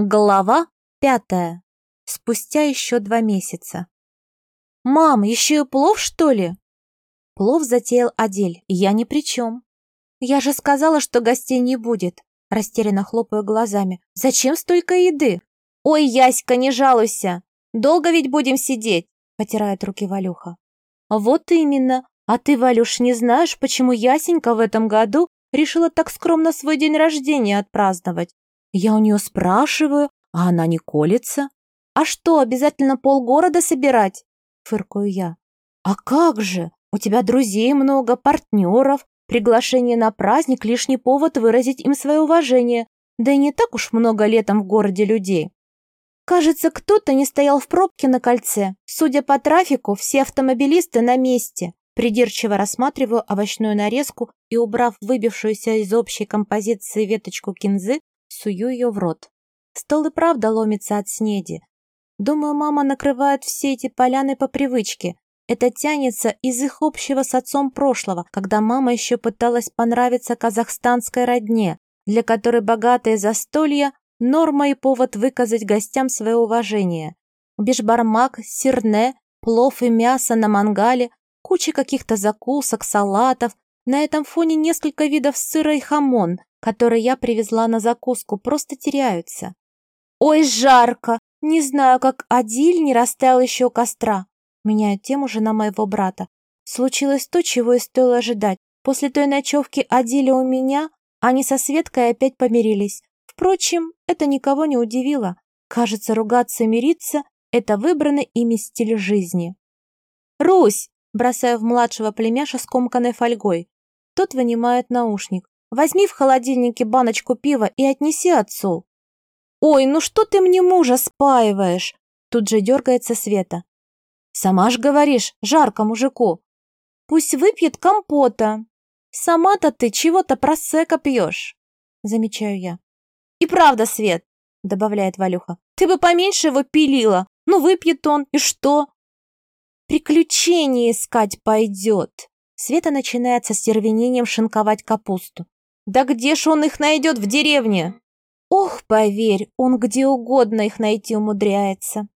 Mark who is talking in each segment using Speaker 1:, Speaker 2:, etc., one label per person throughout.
Speaker 1: Глава пятая. Спустя еще два месяца. «Мам, еще и плов, что ли?» Плов затеял Адель, я ни при чем. «Я же сказала, что гостей не будет», растерянно хлопаю глазами. «Зачем столько еды?» «Ой, Яська, не жалуйся! Долго ведь будем сидеть?» потирает руки Валюха. «Вот именно. А ты, Валюш, не знаешь, почему Ясенька в этом году решила так скромно свой день рождения отпраздновать? Я у нее спрашиваю, а она не колется. А что, обязательно полгорода собирать? Фыркаю я. А как же? У тебя друзей много, партнеров. Приглашение на праздник – лишний повод выразить им свое уважение. Да и не так уж много летом в городе людей. Кажется, кто-то не стоял в пробке на кольце. Судя по трафику, все автомобилисты на месте. Придирчиво рассматриваю овощную нарезку и, убрав выбившуюся из общей композиции веточку кинзы, сую ее в рот. Стол и правда ломится от снеди. Думаю, мама накрывает все эти поляны по привычке. Это тянется из их общего с отцом прошлого, когда мама еще пыталась понравиться казахстанской родне, для которой богатые застолья – норма и повод выказать гостям свое уважение. Бешбармак, сирне, плов и мясо на мангале, куча каких-то закусок, салатов. На этом фоне несколько видов сыра и хамон, которые я привезла на закуску, просто теряются. «Ой, жарко! Не знаю, как Адиль не растаял еще у костра!» Меняю тему жена моего брата. Случилось то, чего и стоило ожидать. После той ночевки Адиля у меня, они со Светкой опять помирились. Впрочем, это никого не удивило. Кажется, ругаться и мириться – это выбранный ими стиль жизни. «Русь!» – бросаю в младшего племяша скомканной фольгой. Тот вынимает наушник. Возьми в холодильнике баночку пива и отнеси отцу». «Ой, ну что ты мне мужа спаиваешь?» Тут же дергается Света. «Сама ж говоришь, жарко мужику. Пусть выпьет компота. Сама-то ты чего-то просека пьешь», замечаю я. «И правда, Свет», добавляет Валюха, ты бы поменьше его пилила. Ну, выпьет он, и что? Приключения искать пойдет. Света начинает со стервенением шинковать капусту. Да где ж он их найдет в деревне? Ох, поверь, он где угодно их найти умудряется.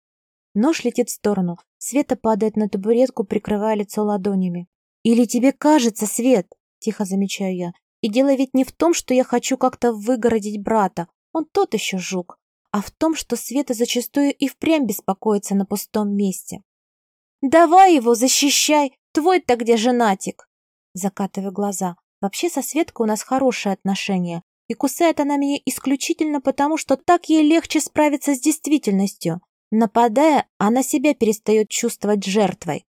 Speaker 1: Нож летит в сторону. Света падает на табуретку, прикрывая лицо ладонями. «Или тебе кажется, Свет?» – тихо замечаю я. «И дело ведь не в том, что я хочу как-то выгородить брата. Он тот еще жук. А в том, что Света зачастую и впрямь беспокоится на пустом месте. «Давай его, защищай! Твой-то где женатик?» Закатываю глаза. Вообще со Светкой у нас хорошие отношения, и кусает она меня исключительно потому, что так ей легче справиться с действительностью. Нападая, она себя перестает чувствовать жертвой.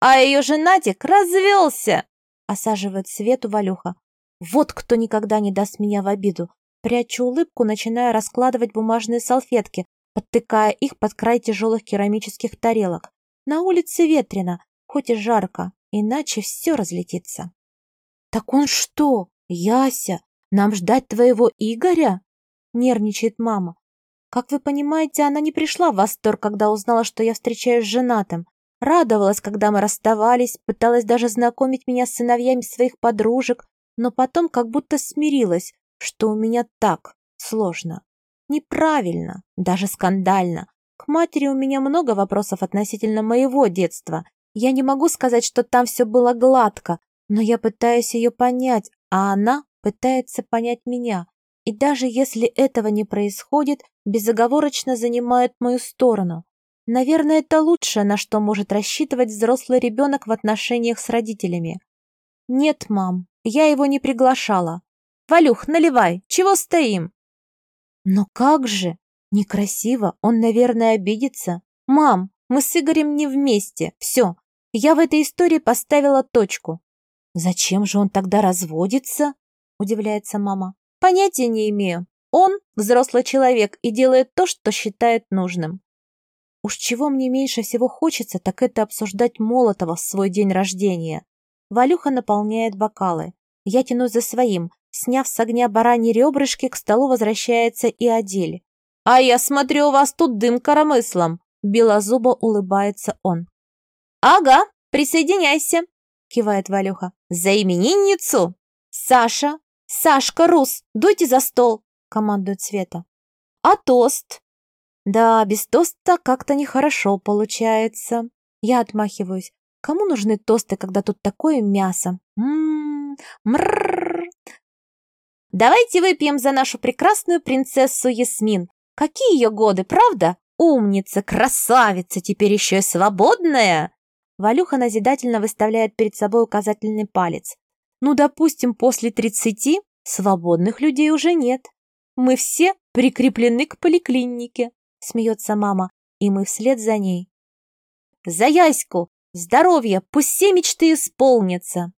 Speaker 1: «А ее женатик развелся!» осаживает Свету Валюха. «Вот кто никогда не даст меня в обиду!» Прячу улыбку, начиная раскладывать бумажные салфетки, подтыкая их под край тяжелых керамических тарелок. На улице ветрено, хоть и жарко, иначе все разлетится. «Так он что, Яся, нам ждать твоего Игоря?» — нервничает мама. Как вы понимаете, она не пришла в восторг, когда узнала, что я встречаюсь с женатым. Радовалась, когда мы расставались, пыталась даже знакомить меня с сыновьями своих подружек, но потом как будто смирилась, что у меня так сложно. Неправильно, даже скандально. К матери у меня много вопросов относительно моего детства. Я не могу сказать, что там все было гладко, но я пытаюсь ее понять, а она пытается понять меня. И даже если этого не происходит, безоговорочно занимает мою сторону. Наверное, это лучшее, на что может рассчитывать взрослый ребенок в отношениях с родителями. Нет, мам, я его не приглашала. Валюх, наливай, чего стоим? Но как же? Некрасиво, он, наверное, обидится. Мам, мы с Игорем не вместе, все. Я в этой истории поставила точку. «Зачем же он тогда разводится?» – удивляется мама. «Понятия не имею. Он взрослый человек и делает то, что считает нужным». Уж чего мне меньше всего хочется, так это обсуждать Молотова в свой день рождения. Валюха наполняет бокалы. Я тянусь за своим. Сняв с огня бараньи ребрышки, к столу возвращается и Адель. «А я смотрю, у вас тут дым коромыслом!» Белозубо улыбается он. «Ага, присоединяйся!» Кивает Валюха. «За именинницу!» «Саша! Сашка Рус! Дуйте за стол!» командует Света. А тост? Да, без тоста как-то нехорошо получается. Я отмахиваюсь. Кому нужны тосты, когда тут такое мясо? Ммм. Давайте выпьем за нашу прекрасную принцессу Ясмин. Какие ее годы, правда? Умница, красавица, теперь еще и свободная. Валюха назидательно выставляет перед собой указательный палец. Ну, допустим, после тридцати свободных людей уже нет. Мы все прикреплены к поликлинике, смеется мама, и мы вслед за ней. За Яську! Здоровья! Пусть все мечты исполнятся!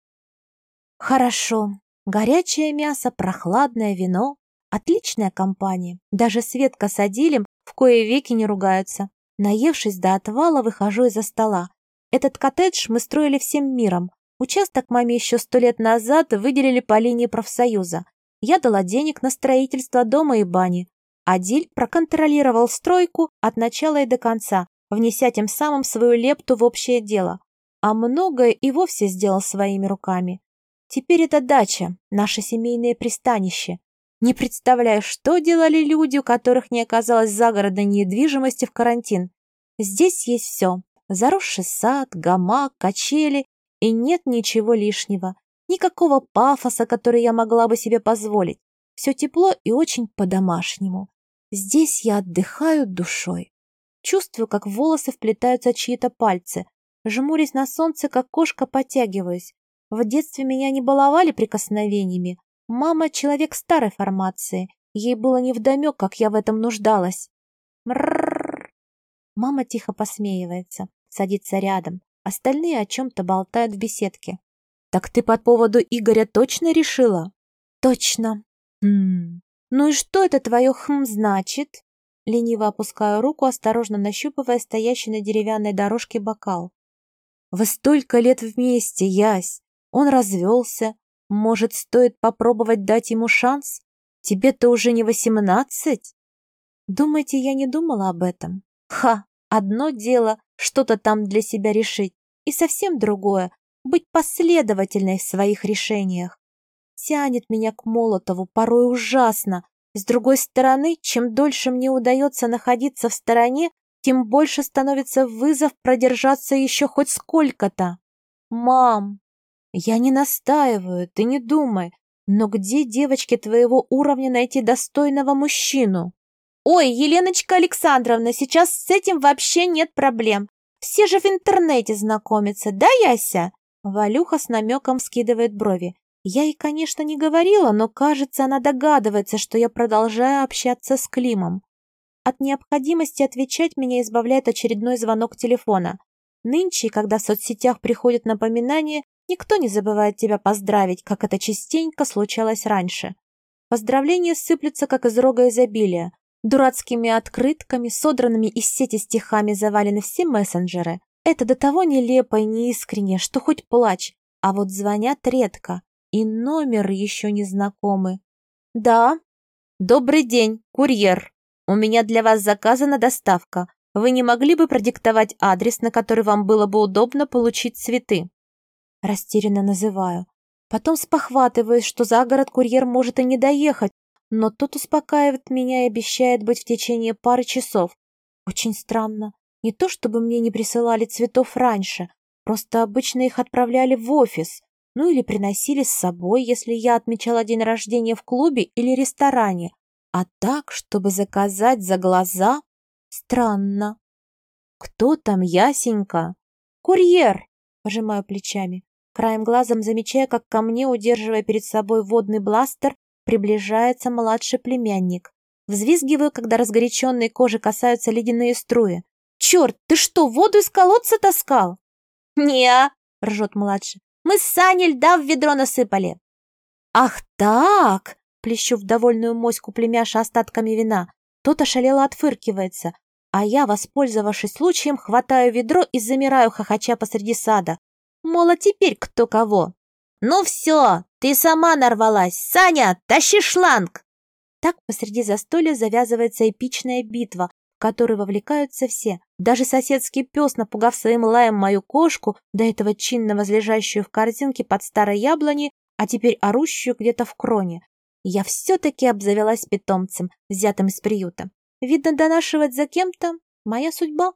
Speaker 1: Хорошо. Горячее мясо, прохладное вино, отличная компания. Даже Светка с Адилем в кое веки не ругаются. Наевшись до отвала, выхожу из-за стола. Этот коттедж мы строили всем миром. Участок маме еще сто лет назад выделили по линии профсоюза. Я дала денег на строительство дома и бани. Адиль проконтролировал стройку от начала и до конца, внеся тем самым свою лепту в общее дело. А многое и вовсе сделал своими руками. Теперь это дача, наше семейное пристанище. Не представляю, что делали люди, у которых не оказалось загородной недвижимости в карантин. Здесь есть все. Заросший сад, гамак, качели, и нет ничего лишнего. Никакого пафоса, который я могла бы себе позволить. Все тепло и очень по-домашнему. Здесь я отдыхаю душой. Чувствую, как волосы вплетаются чьи-то пальцы. Жмурясь на солнце, как кошка, потягиваюсь. В детстве меня не баловали прикосновениями. Мама — человек старой формации. Ей было невдомек, как я в этом нуждалась. Мррррр. Мама тихо посмеивается, садится рядом. Остальные о чем-то болтают в беседке. «Так ты по поводу Игоря точно решила?» «Точно». «Хм... Ну и что это твое «хм» значит?» Лениво опускаю руку, осторожно нащупывая стоящий на деревянной дорожке бокал. «Вы столько лет вместе, Ясь! Он развелся. Может, стоит попробовать дать ему шанс? Тебе-то уже не восемнадцать?» «Думаете, я не думала об этом?» «Ха! Одно дело что-то там для себя решить, и совсем другое быть последовательной в своих решениях. Тянет меня к Молотову порой ужасно. С другой стороны, чем дольше мне удается находиться в стороне, тем больше становится вызов продержаться еще хоть сколько-то. Мам, я не настаиваю, ты не думай, но где девочке твоего уровня найти достойного мужчину? Ой, Еленочка Александровна, сейчас с этим вообще нет проблем. Все же в интернете знакомятся, да, Яся? Валюха с намеком скидывает брови. Я ей, конечно, не говорила, но, кажется, она догадывается, что я продолжаю общаться с Климом. От необходимости отвечать меня избавляет очередной звонок телефона. Нынче, когда в соцсетях приходят напоминания, никто не забывает тебя поздравить, как это частенько случалось раньше. Поздравления сыплются, как из рога изобилия. Дурацкими открытками, содранными из сети стихами завалены все мессенджеры. Это до того нелепо и неискренне, что хоть плачь, а вот звонят редко, и номер еще не знакомый. «Да, добрый день, курьер. У меня для вас заказана доставка. Вы не могли бы продиктовать адрес, на который вам было бы удобно получить цветы?» Растерянно называю. Потом спохватываюсь, что за город курьер может и не доехать, но тот успокаивает меня и обещает быть в течение пары часов. Очень странно. Не то чтобы мне не присылали цветов раньше, просто обычно их отправляли в офис, ну или приносили с собой, если я отмечала день рождения в клубе или ресторане. А так, чтобы заказать за глаза, странно. Кто там, Ясенька? Курьер, пожимаю плечами, краем глазом замечая, как ко мне, удерживая перед собой водный бластер, приближается младший племянник. Взвизгиваю, когда разгоряченной кожи касаются ледяные струи. «Черт, ты что, воду из колодца таскал?» «Не-а», ржет младший. «Мы с Саней льда в ведро насыпали». «Ах так!» — плещу в довольную моську племяша остатками вина. Тот ошалело отфыркивается, а я, воспользовавшись случаем, хватаю ведро и замираю хохоча посреди сада. Мол, а теперь кто кого? «Ну все, ты сама нарвалась! Саня, тащи шланг!» Так посреди застолья завязывается эпичная битва, который вовлекаются все. Даже соседский пес, напугав своим лаем мою кошку, до этого чинно возлежащую в корзинке под старой яблони, а теперь орущую где-то в кроне. Я все-таки обзавелась питомцем, взятым из приюта. Видно, донашивать за кем-то — моя судьба.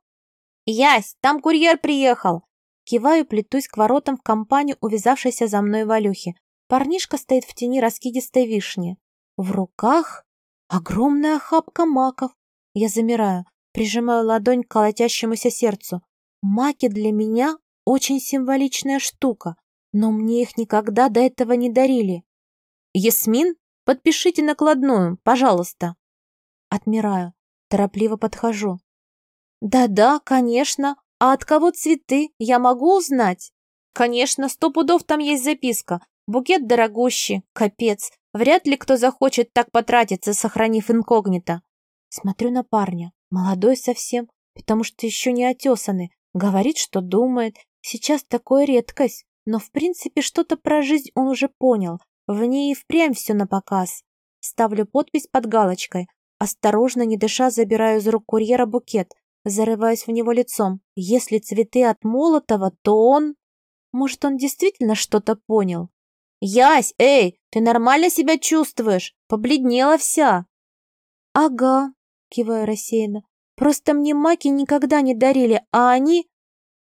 Speaker 1: «Ясь, там курьер приехал!» Киваю, плетусь к воротам в компанию увязавшейся за мной Валюхи. Парнишка стоит в тени раскидистой вишни. В руках огромная охапка маков. Я замираю, прижимаю ладонь к колотящемуся сердцу. Маки для меня очень символичная штука, но мне их никогда до этого не дарили. «Ясмин, подпишите накладную, пожалуйста». Отмираю, торопливо подхожу. «Да-да, конечно. А от кого цветы? Я могу узнать?» «Конечно, сто пудов там есть записка. Букет дорогущий, капец. Вряд ли кто захочет так потратиться, сохранив инкогнито». Смотрю на парня, молодой совсем, потому что еще не отесанный. Говорит, что думает. Сейчас такое редкость. Но в принципе что-то про жизнь он уже понял. В ней и впрямь все на показ. Ставлю подпись под галочкой. Осторожно, не дыша, забираю из рук курьера букет. Зарываюсь в него лицом. Если цветы от Молотова, то он... Может, он действительно что-то понял? «Ясь, эй, ты нормально себя чувствуешь? Побледнела вся!» «Ага», — киваю рассеянно. «Просто мне маки никогда не дарили, а они...»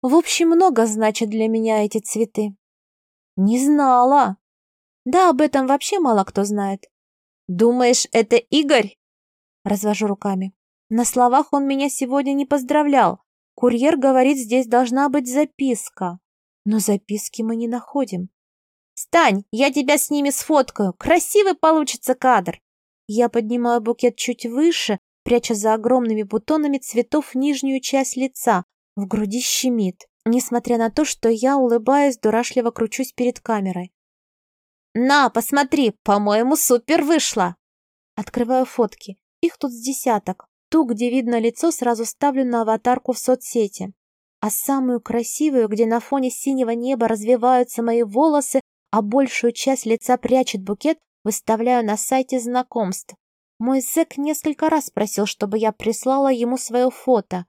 Speaker 1: «В общем, много значат для меня эти цветы». «Не знала!» «Да, об этом вообще мало кто знает». «Думаешь, это Игорь?» Развожу руками. На словах он меня сегодня не поздравлял. Курьер говорит, здесь должна быть записка. Но записки мы не находим. «Стань, я тебя с ними сфоткаю. Красивый получится кадр!» Я поднимаю букет чуть выше, пряча за огромными бутонами цветов нижнюю часть лица. В груди щемит, несмотря на то, что я, улыбаясь, дурашливо кручусь перед камерой. «На, посмотри, по-моему, супер вышло!» Открываю фотки. Их тут с десяток. Ту, где видно лицо, сразу ставлю на аватарку в соцсети. А самую красивую, где на фоне синего неба развиваются мои волосы, а большую часть лица прячет букет, выставляю на сайте знакомств. Мой зэк несколько раз просил, чтобы я прислала ему свое фото.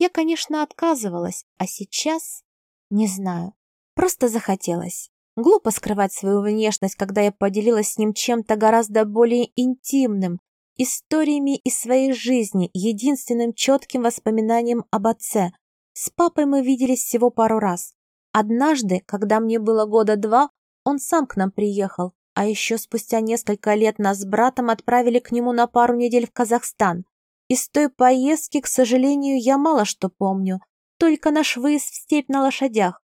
Speaker 1: Я, конечно, отказывалась, а сейчас... Не знаю. Просто захотелось. Глупо скрывать свою внешность, когда я поделилась с ним чем-то гораздо более интимным, историями из своей жизни, единственным четким воспоминанием об отце. С папой мы виделись всего пару раз. Однажды, когда мне было года два, он сам к нам приехал, а еще спустя несколько лет нас с братом отправили к нему на пару недель в Казахстан. Из той поездки, к сожалению, я мало что помню, только наш выезд в степь на лошадях.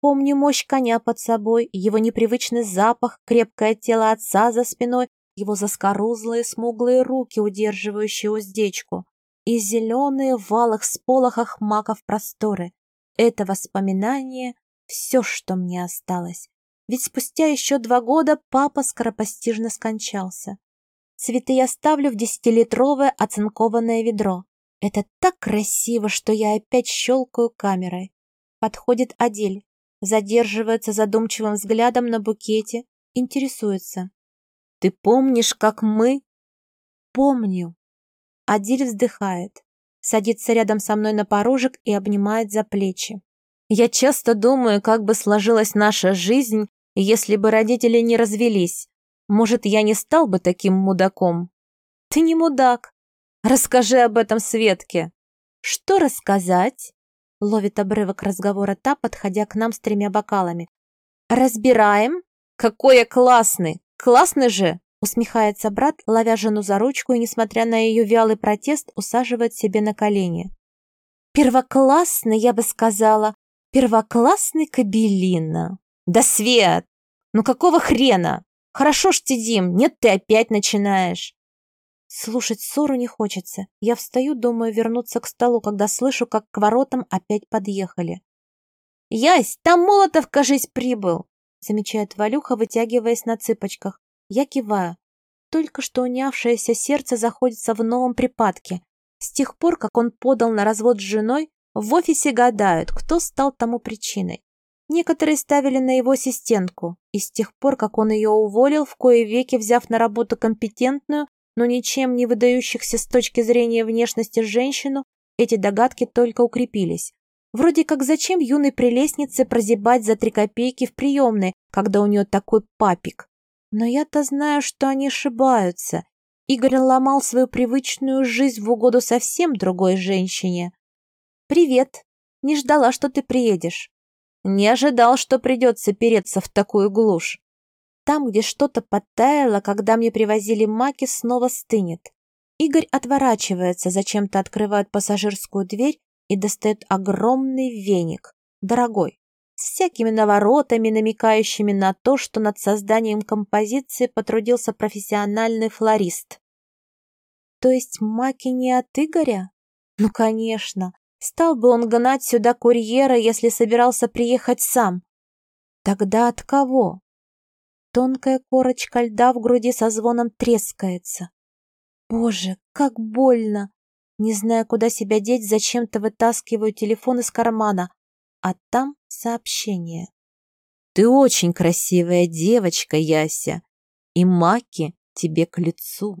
Speaker 1: Помню мощь коня под собой, его непривычный запах, крепкое тело отца за спиной, его заскорузлые смуглые руки, удерживающие уздечку, и зеленые в валах сполохах маков просторы. Это воспоминание — все, что мне осталось ведь спустя еще два года папа скоропостижно скончался. Цветы я ставлю в десятилитровое оцинкованное ведро. Это так красиво, что я опять щелкаю камерой. Подходит Адель, задерживается задумчивым взглядом на букете, интересуется. «Ты помнишь, как мы?» «Помню». Адель вздыхает, садится рядом со мной на порожек и обнимает за плечи. Я часто думаю, как бы сложилась наша жизнь, если бы родители не развелись. Может, я не стал бы таким мудаком? Ты не мудак. Расскажи об этом Светке. Что рассказать? Ловит обрывок разговора та, подходя к нам с тремя бокалами. Разбираем? Какой я классный! Классный же! Усмехается брат, ловя жену за ручку и, несмотря на ее вялый протест, усаживает себе на колени. Первоклассный, я бы сказала, Первоклассный кабелина. Да, Свет! Ну какого хрена? Хорошо ж Дим, нет, ты опять начинаешь. Слушать ссору не хочется. Я встаю, думаю вернуться к столу, когда слышу, как к воротам опять подъехали. «Ясь, там Молотов, кажись, прибыл!» замечает Валюха, вытягиваясь на цыпочках. Я киваю. Только что унявшееся сердце заходится в новом припадке. С тех пор, как он подал на развод с женой, в офисе гадают, кто стал тому причиной. Некоторые ставили на его ассистентку, и с тех пор, как он ее уволил, в кое веки взяв на работу компетентную, но ничем не выдающихся с точки зрения внешности женщину, эти догадки только укрепились. Вроде как зачем юной прелестнице прозябать за три копейки в приемной, когда у нее такой папик? Но я-то знаю, что они ошибаются. Игорь ломал свою привычную жизнь в угоду совсем другой женщине. «Привет. Не ждала, что ты приедешь. Не ожидал, что придется переться в такую глушь. Там, где что-то подтаяло, когда мне привозили маки, снова стынет. Игорь отворачивается, зачем-то открывает пассажирскую дверь и достает огромный веник, дорогой, с всякими наворотами, намекающими на то, что над созданием композиции потрудился профессиональный флорист. То есть маки не от Игоря? Ну, конечно. Стал бы он гнать сюда курьера, если собирался приехать сам. Тогда от кого? Тонкая корочка льда в груди со звоном трескается. Боже, как больно! Не зная, куда себя деть, зачем-то вытаскиваю телефон из кармана, а там сообщение. «Ты очень красивая девочка, Яся, и маки тебе к лицу».